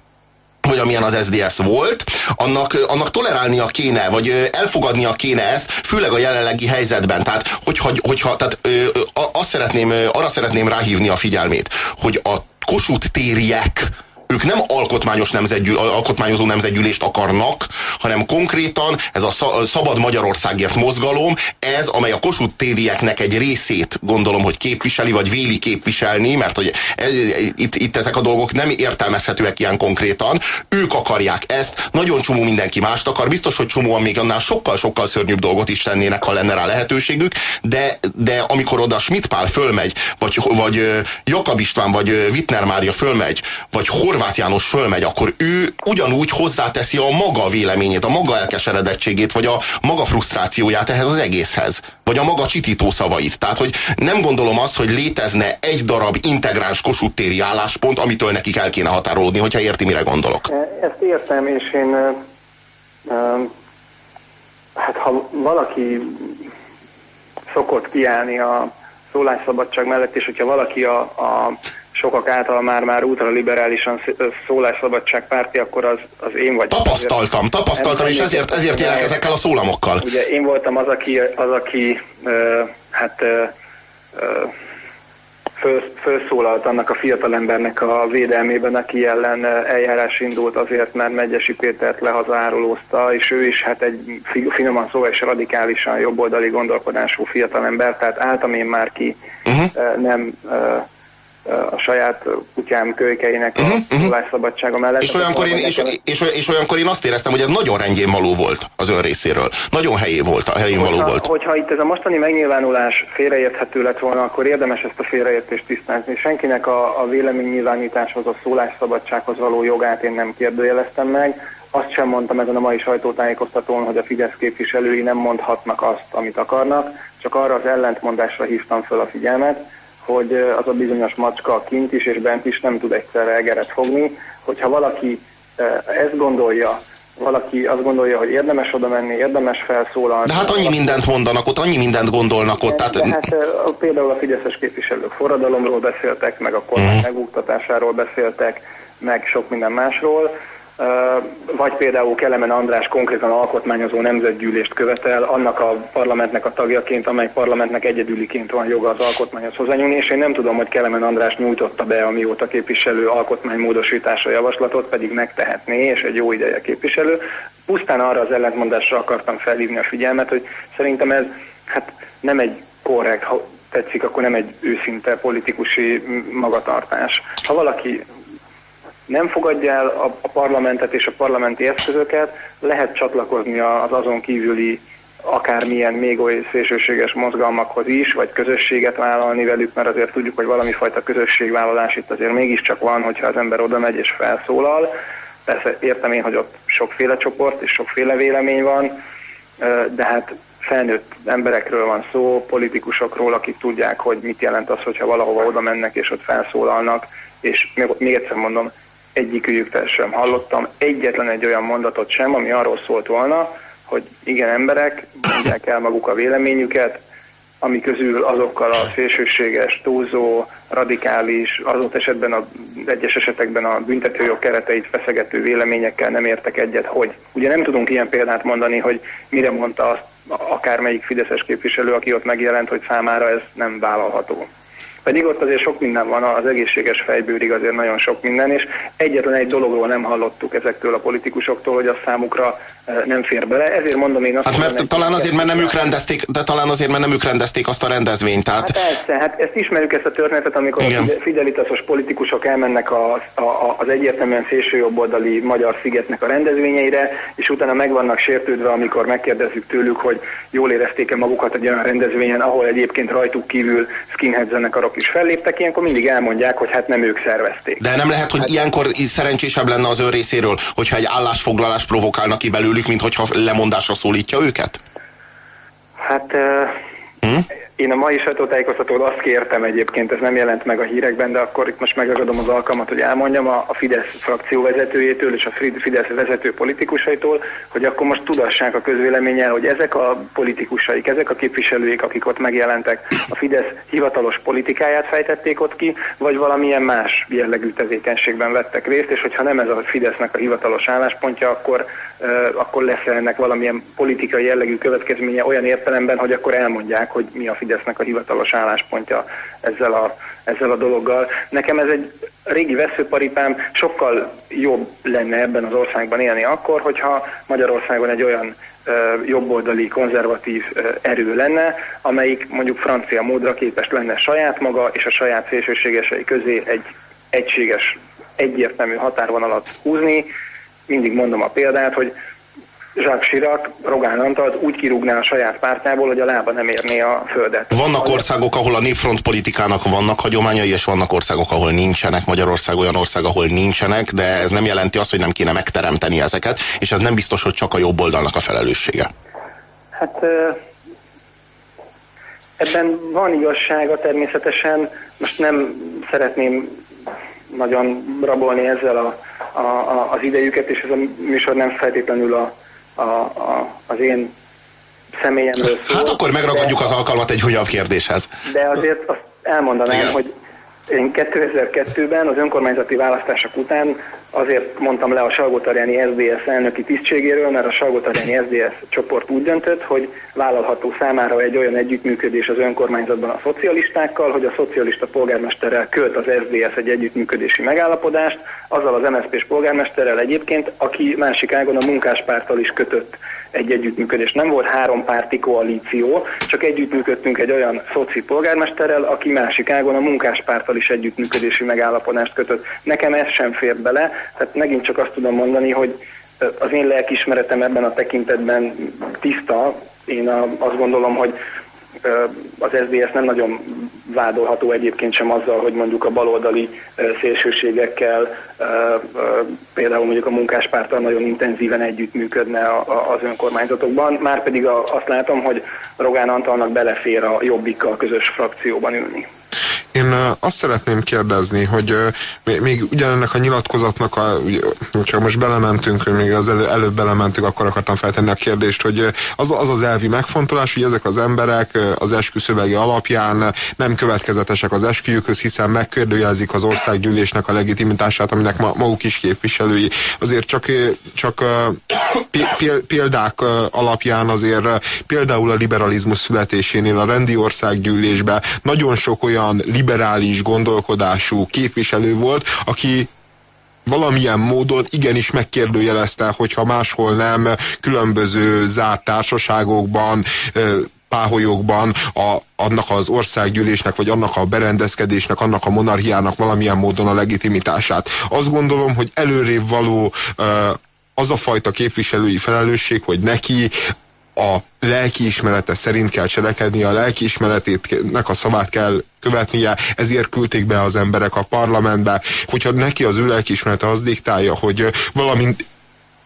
vagy amilyen az SDS volt, annak, annak tolerálnia kéne, vagy elfogadnia kéne ezt, főleg a jelenlegi helyzetben. Tehát, hogyha, hogyha tehát, ö, azt szeretném, arra szeretném ráhívni a figyelmét, hogy a Kossuth tériek, ők nem alkotmányos nemzetgyűl, alkotmányozó nemzetgyűlést akarnak, hanem konkrétan ez a Szabad Magyarországért mozgalom, ez, amely a Kossuth térieknek egy részét gondolom, hogy képviseli, vagy véli képviselni, mert hogy ez, itt, itt ezek a dolgok nem értelmezhetőek ilyen konkrétan. Ők akarják ezt, nagyon csomó mindenki mást akar, biztos, hogy csomóan még annál sokkal-sokkal szörnyűbb dolgot is tennének, ha lenne rá lehetőségük, de, de amikor oda Schmidt Pál fölmegy, vagy, vagy Jakab István, vagy Wittner Mária fölmegy, vagy Horváth Horváth János fölmegy, akkor ő ugyanúgy hozzáteszi a maga véleményét, a maga elkeseredettségét, vagy a maga frusztrációját ehhez az egészhez, vagy a maga csitító szavait. Tehát, hogy nem gondolom azt, hogy létezne egy darab integráns kosuttéri álláspont, amitől nekik el kéne határolódni, hogyha érti, mire gondolok. E, ezt értem, és én hát ha valaki szokott kiállni a szólásszabadság mellett, és hogyha valaki a, a sokak által már-már ultraliberálisan szólásszabadság párti, akkor az, az én vagyok. Tapasztaltam, azért, tapasztaltam, és ezért, ezért élek ezekkel a szólamokkal. Ugye én voltam az, aki, az, aki hát föl, felszólalt annak a fiatalembernek a védelmében, aki ellen eljárás indult azért, mert Megyesi Pétert lehazárulózta, és ő is hát egy finoman szóval és radikálisan jobboldali gondolkodású fiatalember, tehát álltam én már ki, uh-huh. nem a saját kutyám kölykeinek a uh-huh, uh-huh. mellett. És olyankor, én, és, és, és olyankor én azt éreztem, hogy ez nagyon rendjén való volt az ön részéről. Nagyon helyé volt, a helyén való volt. Hogyha itt ez a mostani megnyilvánulás félreérthető lett volna, akkor érdemes ezt a félreértést tisztázni. Senkinek a, a véleménynyilvánításhoz, a szólásszabadsághoz való jogát én nem kérdőjeleztem meg. Azt sem mondtam ezen a mai sajtótájékoztatón, hogy a Fidesz képviselői nem mondhatnak azt, amit akarnak, csak arra az ellentmondásra hívtam föl a figyelmet, hogy az a bizonyos macska kint is és bent is nem tud egyszerre egeret fogni. Hogyha valaki ezt gondolja, valaki azt gondolja, hogy érdemes oda menni, érdemes felszólalni. De hát annyi mindent mondanak ott, annyi mindent gondolnak ott. Tehát... De hát például a fideszes képviselők forradalomról beszéltek, meg a kormány megújtatásáról beszéltek, meg sok minden másról vagy például Kelemen András konkrétan alkotmányozó nemzetgyűlést követel, annak a parlamentnek a tagjaként, amely parlamentnek egyedüliként van joga az alkotmányhoz hozzányúlni, és én nem tudom, hogy Kelemen András nyújtotta be a mióta képviselő alkotmánymódosítása javaslatot, pedig megtehetné, és egy jó ideje képviselő. Pusztán arra az ellentmondásra akartam felhívni a figyelmet, hogy szerintem ez hát nem egy korrekt, ha tetszik, akkor nem egy őszinte politikusi magatartás. Ha valaki nem fogadja el a, a parlamentet és a parlamenti eszközöket, lehet csatlakozni az azon kívüli akármilyen még oly szélsőséges mozgalmakhoz is, vagy közösséget vállalni velük, mert azért tudjuk, hogy valami fajta közösségvállalás itt azért mégiscsak van, hogyha az ember oda megy és felszólal. Persze értem én, hogy ott sokféle csoport és sokféle vélemény van, de hát felnőtt emberekről van szó, politikusokról, akik tudják, hogy mit jelent az, hogyha valahova oda mennek és ott felszólalnak, és még, egyszer mondom, egyikőjüktől sem hallottam egyetlen egy olyan mondatot sem, ami arról szólt volna, hogy igen, emberek, mondják el maguk a véleményüket, ami közül azokkal a szélsőséges, túlzó, radikális, azok esetben a egyes esetekben a büntetőjog kereteit feszegető véleményekkel nem értek egyet, hogy. Ugye nem tudunk ilyen példát mondani, hogy mire mondta azt akármelyik Fideszes képviselő, aki ott megjelent, hogy számára ez nem vállalható. Pedig ott azért sok minden van, az egészséges fejbőrig azért nagyon sok minden, és egyetlen egy dologról nem hallottuk ezektől a politikusoktól, hogy a számukra e, nem fér bele. Ezért mondom én azt, hát mert talán azért, mert nem ők rendezték, de talán azért, mert nem ők rendezték azt a rendezvényt. Tehát... Hát persze, hát ezt ismerjük ezt a történetet, amikor Igen. a fidelitasos politikusok elmennek a, a, a, az egyértelműen szélsőjobboldali Magyar Szigetnek a rendezvényeire, és utána meg vannak sértődve, amikor megkérdezzük tőlük, hogy jól érezték-e magukat egy olyan rendezvényen, ahol egyébként rajtuk kívül skinhead zenekarok is felléptek, ilyenkor mindig elmondják, hogy hát nem ők szervezték. De nem lehet, hogy hát, ilyenkor szerencsésebb lenne az ön részéről, hogyha egy állásfoglalás provokálnak ki belőlük, mint hogyha lemondásra szólítja őket? Hát... Uh... Hm? Én a mai sajtótájékoztatón azt kértem egyébként, ez nem jelent meg a hírekben, de akkor itt most megragadom az alkalmat, hogy elmondjam a, a Fidesz frakció vezetőjétől és a Fidesz vezető politikusaitól, hogy akkor most tudassák a közvéleménnyel, hogy ezek a politikusaik, ezek a képviselőik, akik ott megjelentek, a Fidesz hivatalos politikáját fejtették ott ki, vagy valamilyen más jellegű tevékenységben vettek részt, és hogyha nem ez a Fidesznek a hivatalos álláspontja, akkor, akkor lesz ennek valamilyen politikai jellegű következménye olyan értelemben, hogy akkor elmondják, hogy mi a Fidesz Fidesznek a hivatalos álláspontja ezzel a, ezzel a dologgal. Nekem ez egy régi veszőparipám, sokkal jobb lenne ebben az országban élni akkor, hogyha Magyarországon egy olyan jobboldali, konzervatív erő lenne, amelyik mondjuk francia módra képes lenne saját maga és a saját szélsőségesei közé egy egységes, egyértelmű határvonalat húzni. Mindig mondom a példát, hogy Jacques Chirac, Rogán Antalt úgy kirúgná a saját pártából, hogy a lába nem érné a földet. Vannak országok, ahol a népfront politikának vannak hagyományai, és vannak országok, ahol nincsenek. Magyarország olyan ország, ahol nincsenek, de ez nem jelenti azt, hogy nem kéne megteremteni ezeket, és ez nem biztos, hogy csak a jobb oldalnak a felelőssége. Hát ebben van igazsága természetesen. Most nem szeretném nagyon rabolni ezzel a, a, a, az idejüket, és ez a műsor nem feltétlenül a, a, a, az én személyemről szól. Hát akkor megragadjuk de, az alkalmat egy újabb kérdéshez. De azért azt elmondanám, Igen. hogy én 2002-ben az önkormányzati választások után azért mondtam le a Salgótarjáni SZDSZ elnöki tisztségéről, mert a Salgótarjáni SZDSZ csoport úgy döntött, hogy vállalható számára egy olyan együttműködés az önkormányzatban a szocialistákkal, hogy a szocialista polgármesterrel költ az SZDSZ egy együttműködési megállapodást, azzal az MSZP-s polgármesterrel egyébként, aki másik ágon a munkáspárttal is kötött egy együttműködés. Nem volt három párti koalíció, csak együttműködtünk egy olyan szoci polgármesterrel, aki másik ágon a munkáspárttal is együttműködési megállapodást kötött. Nekem ez sem fér bele, tehát megint csak azt tudom mondani, hogy az én lelkismeretem ebben a tekintetben tiszta. Én azt gondolom, hogy az SZDSZ nem nagyon vádolható egyébként sem azzal, hogy mondjuk a baloldali szélsőségekkel, például mondjuk a munkáspárttal nagyon intenzíven együttműködne az önkormányzatokban. Márpedig azt látom, hogy Rogán Antalnak belefér a jobbikkal közös frakcióban ülni. Én azt szeretném kérdezni, hogy még ugyanennek a nyilatkozatnak, a, csak most belementünk, még az elő, előbb belementünk, akkor akartam feltenni a kérdést, hogy az az, az elvi megfontolás, hogy ezek az emberek az esküszövege alapján nem következetesek az esküjükhöz, hiszen megkérdőjelezik az országgyűlésnek a legitimitását, aminek ma, maguk is képviselői. Azért csak, csak példák alapján azért például a liberalizmus születésénél a rendi országgyűlésben nagyon sok olyan liberális gondolkodású képviselő volt, aki valamilyen módon igenis megkérdőjelezte, hogyha máshol nem különböző zárt társaságokban, páholyokban a, annak az országgyűlésnek, vagy annak a berendezkedésnek, annak a monarchiának valamilyen módon a legitimitását. Azt gondolom, hogy előrébb való az a fajta képviselői felelősség, hogy neki a lelkiismerete szerint kell cselekednie, a lelkiismeretének a szavát kell követnie, ezért küldték be az emberek a parlamentbe, hogyha neki az ő lelkiismerete az diktálja, hogy valami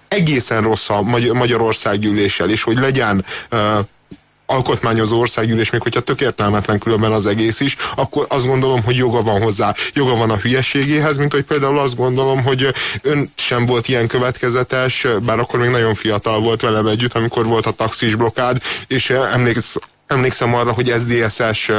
egészen rossz a Magyarország gyűléssel, és hogy legyen uh, alkotmányozó országgyűlés, még hogyha tökéletlen különben az egész is, akkor azt gondolom, hogy joga van hozzá. Joga van a hülyeségéhez, mint hogy például azt gondolom, hogy ön sem volt ilyen következetes, bár akkor még nagyon fiatal volt velem együtt, amikor volt a taxis blokád, és emléksz, Emlékszem arra, hogy SZDSZ-es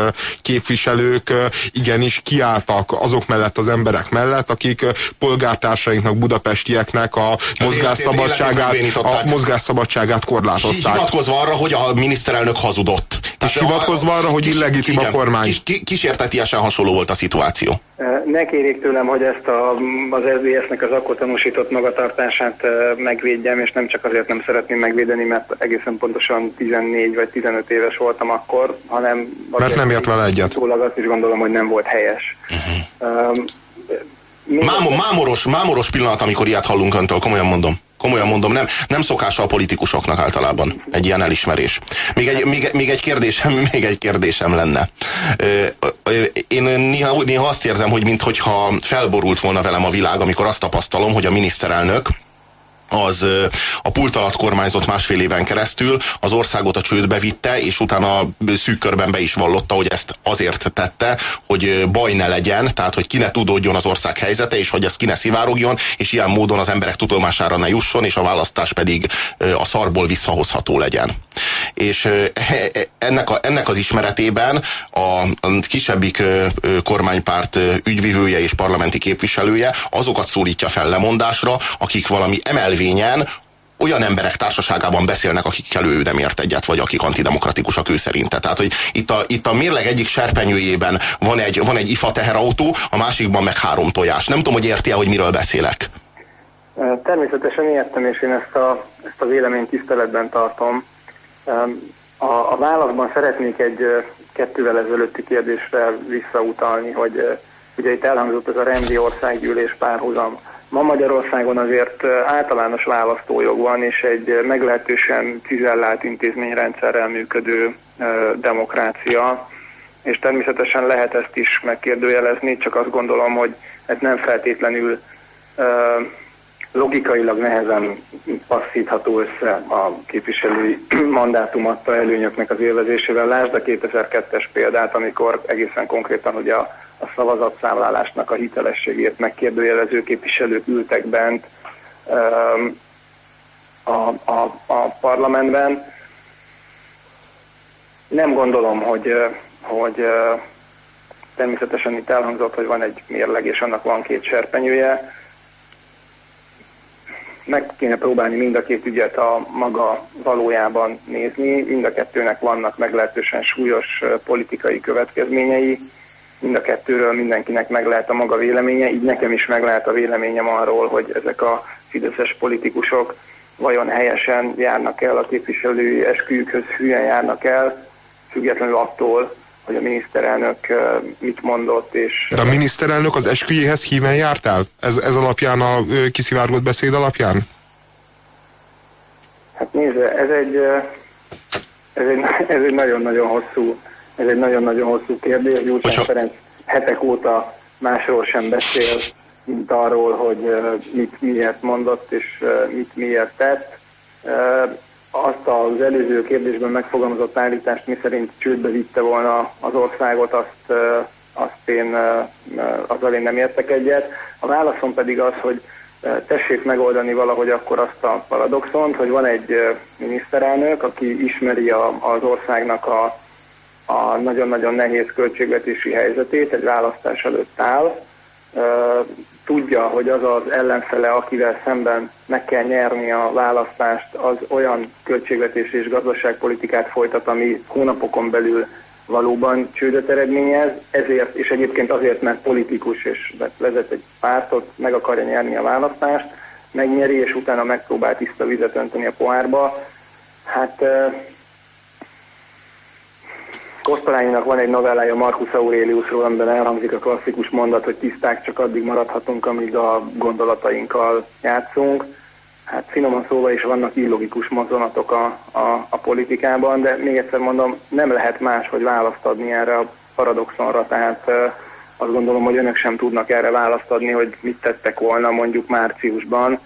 képviselők igenis kiálltak azok mellett az emberek mellett, akik polgártársainknak, budapestieknek a mozgásszabadságát, a mozgásszabadságát korlátozták. Hivatkozva arra, hogy a miniszterelnök hazudott. És hivatkozva arra, hogy illegitim a kormány. Kísértetiesen hasonló volt a szituáció. Ne kérjék tőlem, hogy ezt a, az SZDSZ-nek az akkor tanúsított magatartását megvédjem, és nem csak azért nem szeretném megvédeni, mert egészen pontosan 14 vagy 15 éves voltam akkor, hanem... Mert nem ért vele egyet. Tólag azt is gondolom, hogy nem volt helyes. Uh-huh. Um, Mámo, mámoros, mámoros pillanat, amikor ilyet hallunk öntől, komolyan mondom. Komolyan mondom, nem, nem szokása a politikusoknak általában egy ilyen elismerés. Még egy, még, még egy, kérdésem, (laughs) még egy kérdésem lenne. Én néha, néha azt érzem, hogy mintha felborult volna velem a világ, amikor azt tapasztalom, hogy a miniszterelnök az a pult alatt kormányzott másfél éven keresztül, az országot a csődbe vitte, és utána szűk körben be is vallotta, hogy ezt azért tette, hogy baj ne legyen, tehát hogy ki ne tudódjon az ország helyzete, és hogy ez ki ne szivárogjon, és ilyen módon az emberek tudomására ne jusson, és a választás pedig a szarból visszahozható legyen. És ennek, a, ennek az ismeretében a kisebbik kormánypárt ügyvivője és parlamenti képviselője azokat szólítja fel lemondásra, akik valami emelvényen olyan emberek társaságában beszélnek, akikkel ő nem ért egyet, vagy akik antidemokratikusak ő szerinte. Tehát, hogy itt a, itt a mérleg egyik serpenyőjében van egy, van egy ifa teherautó, a másikban meg három tojás. Nem tudom, hogy érti -e, hogy miről beszélek. Természetesen értem, és én ezt a, ezt a véleményt tiszteletben tartom. A, a válaszban szeretnék egy kettővel ezelőtti kérdésre visszautalni, hogy ugye itt elhangzott ez a rendi országgyűlés párhuzam. Ma Magyarországon azért általános választójog van, és egy meglehetősen cizellált intézményrendszerrel működő demokrácia, és természetesen lehet ezt is megkérdőjelezni, csak azt gondolom, hogy ez nem feltétlenül logikailag nehezen passzítható össze a képviselői (clears throat) mandátum adta előnyöknek az élvezésével. Lásd a 2002-es példát, amikor egészen konkrétan ugye a, a szavazatszámlálásnak a hitelességét megkérdőjelező képviselők ültek bent um, a, a, a parlamentben. Nem gondolom, hogy, hogy természetesen itt elhangzott, hogy van egy mérleg, és annak van két serpenyője meg kéne próbálni mind a két ügyet a maga valójában nézni. Mind a kettőnek vannak meglehetősen súlyos politikai következményei. Mind a kettőről mindenkinek meg lehet a maga véleménye, így nekem is meg lehet a véleményem arról, hogy ezek a fideszes politikusok vajon helyesen járnak el, a képviselői esküjükhöz hülyen járnak el, függetlenül attól, hogy a miniszterelnök mit mondott. És De a miniszterelnök az esküjéhez híven járt el? Ez, ez alapján a kiszivárgott beszéd alapján? Hát nézze, ez egy, ez egy, (laughs) ez egy nagyon-nagyon hosszú, ez egy nagyon-nagyon hosszú kérdés. Gyurcsány Ferenc hetek óta másról sem beszél, mint arról, hogy mit miért mondott és mit miért tett azt az előző kérdésben megfogalmazott állítást, mi szerint csődbe vitte volna az országot, azt, azt én, azzal én nem értek egyet. A válaszom pedig az, hogy tessék megoldani valahogy akkor azt a paradoxont, hogy van egy miniszterelnök, aki ismeri a, az országnak a, a nagyon-nagyon nehéz költségvetési helyzetét, egy választás előtt áll, tudja, hogy az az ellenfele, akivel szemben meg kell nyerni a választást, az olyan költségvetés és gazdaságpolitikát folytat, ami hónapokon belül valóban csődöt eredményez, ezért, és egyébként azért, mert politikus és vezet egy pártot, meg akarja nyerni a választást, megnyeri, és utána megpróbál tiszta vizet önteni a pohárba. Hát Kosztolányinak van egy novellája Marcus Aureliusról, amiben elhangzik a klasszikus mondat, hogy tiszták csak addig maradhatunk, amíg a gondolatainkkal játszunk. Hát finoman szóval is vannak illogikus mozzanatok a, a, a politikában, de még egyszer mondom, nem lehet más, hogy választ adni erre a paradoxonra, tehát azt gondolom, hogy önök sem tudnak erre választ adni, hogy mit tettek volna mondjuk márciusban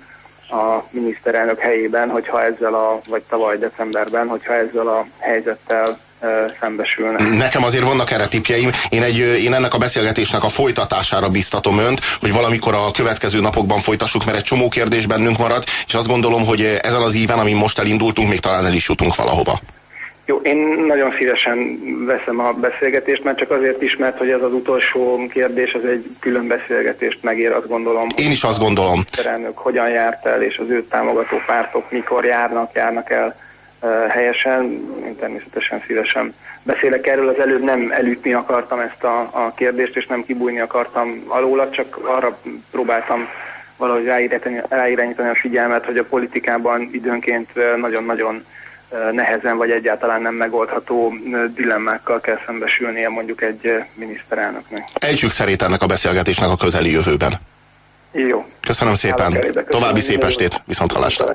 a miniszterelnök helyében, hogyha ezzel a, vagy tavaly decemberben, hogyha ezzel a helyzettel szembesülnek. Nekem azért vannak erre tipjeim. Én, egy, én ennek a beszélgetésnek a folytatására biztatom önt, hogy valamikor a következő napokban folytassuk, mert egy csomó kérdés bennünk marad, és azt gondolom, hogy ezen az íven, amin most elindultunk, még talán el is jutunk valahova. Jó, én nagyon szívesen veszem a beszélgetést, mert csak azért is, mert hogy ez az utolsó kérdés, ez egy külön beszélgetést megér, azt gondolom. Én is azt gondolom. A hogyan járt el, és az ő támogató pártok mikor járnak, járnak el helyesen. Én természetesen szívesen beszélek erről. Az előbb nem elütni akartam ezt a, a kérdést, és nem kibújni akartam alóla, csak arra próbáltam valahogy ráirányítani a figyelmet, hogy a politikában időnként nagyon-nagyon nehezen vagy egyáltalán nem megoldható dilemmákkal kell szembesülnie mondjuk egy miniszterelnöknek. Ejtsük szerét ennek a beszélgetésnek a közeli jövőben. Jó. Köszönöm szépen. További szép estét. Viszont hallásra.